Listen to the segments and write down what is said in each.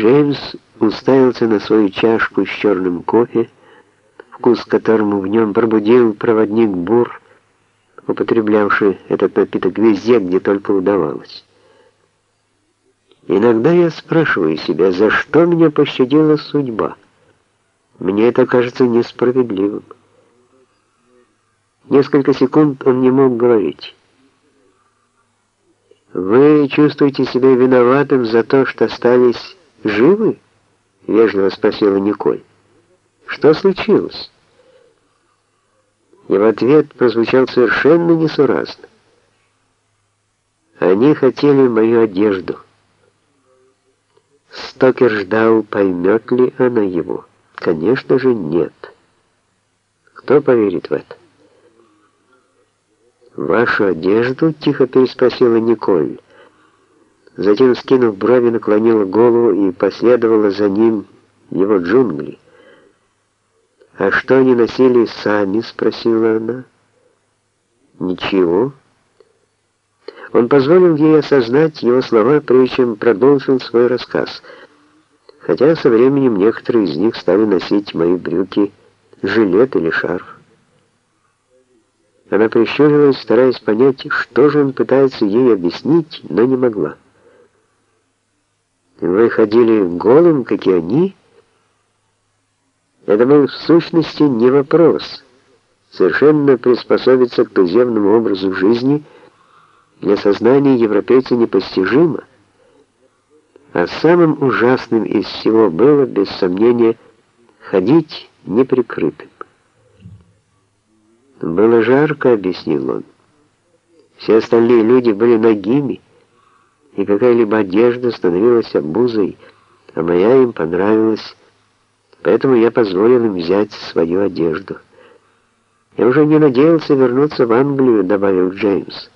Джеймс уставился на свою чашку с черным кофе, вкус которому в нем пробудил проводник Бур, употреблявший этот напиток везде, где только удавалось. Иногда я спрашиваю себя, за что меня пощадила судьба. Мне это кажется несправедливым. Несколько секунд он не мог говорить. «Вы чувствуете себя виноватым за то, что остались живы?» — вежливо спросила Николь. «Что случилось?» И в ответ прозвучал совершенно несуразно. «Они хотели мою одежду». Стокер ждал, поймет ли она его. Конечно же, нет. Кто поверит в это? «Вашу одежду?» — тихо переспросила Николь. Затем, скинув брови, наклонила голову и последовала за ним его джунгли. «А что они носили сами?» — спросила она. «Ничего». Он позволил ей осознать его слова, прежде чем продолжил свой рассказ. Хотя со временем некоторые из них стали носить мои брюки, жилет или шарф. Она прищурилась, стараясь понять, что же он пытается ей объяснить, но не могла. «Вы ходили голым, как и они?» Это был в сущности не вопрос. Совершенно приспособиться к туземному образу жизни для сознания европейца непостижимо. А самым ужасным из всего было, без сомнения, ходить неприкрытым. «Было жарко», — объяснил он. «Все остальные люди были нагими, и какая-либо одежда становилась обузой, а моя им понравилась, поэтому я позволил им взять свою одежду». «Я уже не надеялся вернуться в Англию», — добавил Джеймс.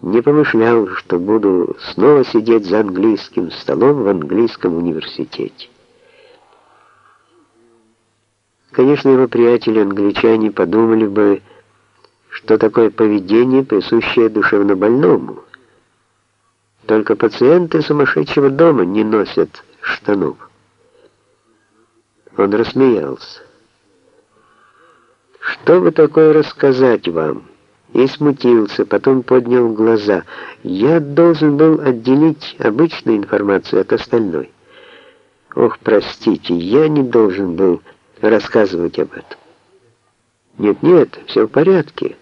«Не помышлял, что буду снова сидеть за английским столом в английском университете». Конечно, его приятели-англичане подумали бы, что такое поведение присущее душевнобольному. Только пациенты сумасшедшего дома не носят штанов. Он рассмеялся. «Что бы такое рассказать вам?» И смутился, потом поднял глаза. «Я должен был отделить обычную информацию от остальной. Ох, простите, я не должен был...» рассказывать об этом. Нет-нет, все в порядке.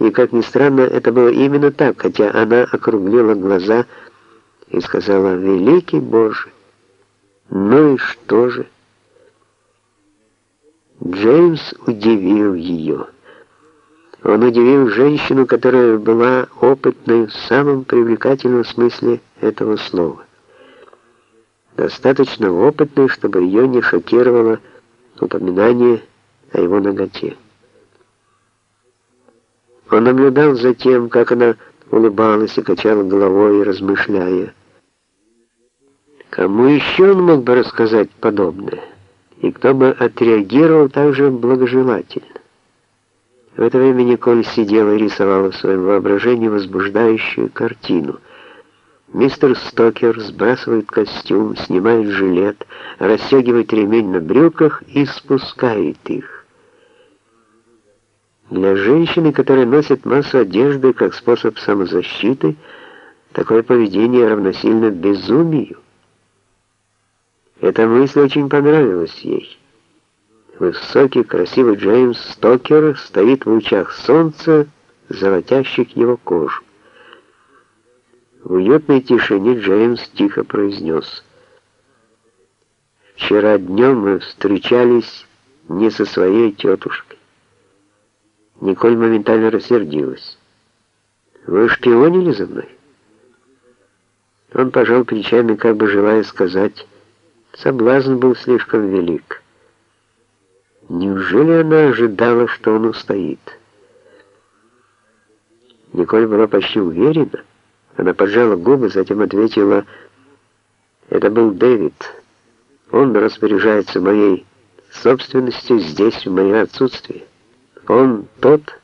И, как ни странно, это было именно так, хотя она округлила глаза и сказала, «Великий Боже, ну и что же?» Джеймс удивил ее. Он удивил женщину, которая была опытной в самом привлекательном смысле этого слова. Достаточно опытной, чтобы ее не шокировало упоминание о его ноготе. Он наблюдал за тем, как она улыбалась и качала головой, размышляя. Кому еще он мог бы рассказать подобное? И кто бы отреагировал так же благожелательно? В это время Николь сидела и рисовала в своем воображении возбуждающую картину — Мистер Стокер сбрасывает костюм, снимает жилет, расстегивает ремень на брюках и спускает их. Для женщины, которая носит массу одежды как способ самозащиты, такое поведение равносильно безумию. Эта мысль очень понравилась ей. Высокий, красивый Джеймс Стокер стоит в лучах солнца, золотящих его кожу. В уютной тишине Джеймс тихо произнес. «Вчера днем мы встречались не со своей тетушкой». Николь моментально рассердилась. «Вы шпионили за мной?» Он пожал плечами, как бы желая сказать, соблазн был слишком велик. Неужели она ожидала, что он устоит? Николь была почти уверена, она поджала губы, затем ответила, «Это был Дэвид. Он распоряжается моей собственностью здесь, в мое отсутствие. Он тот,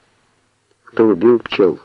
кто убил пчел».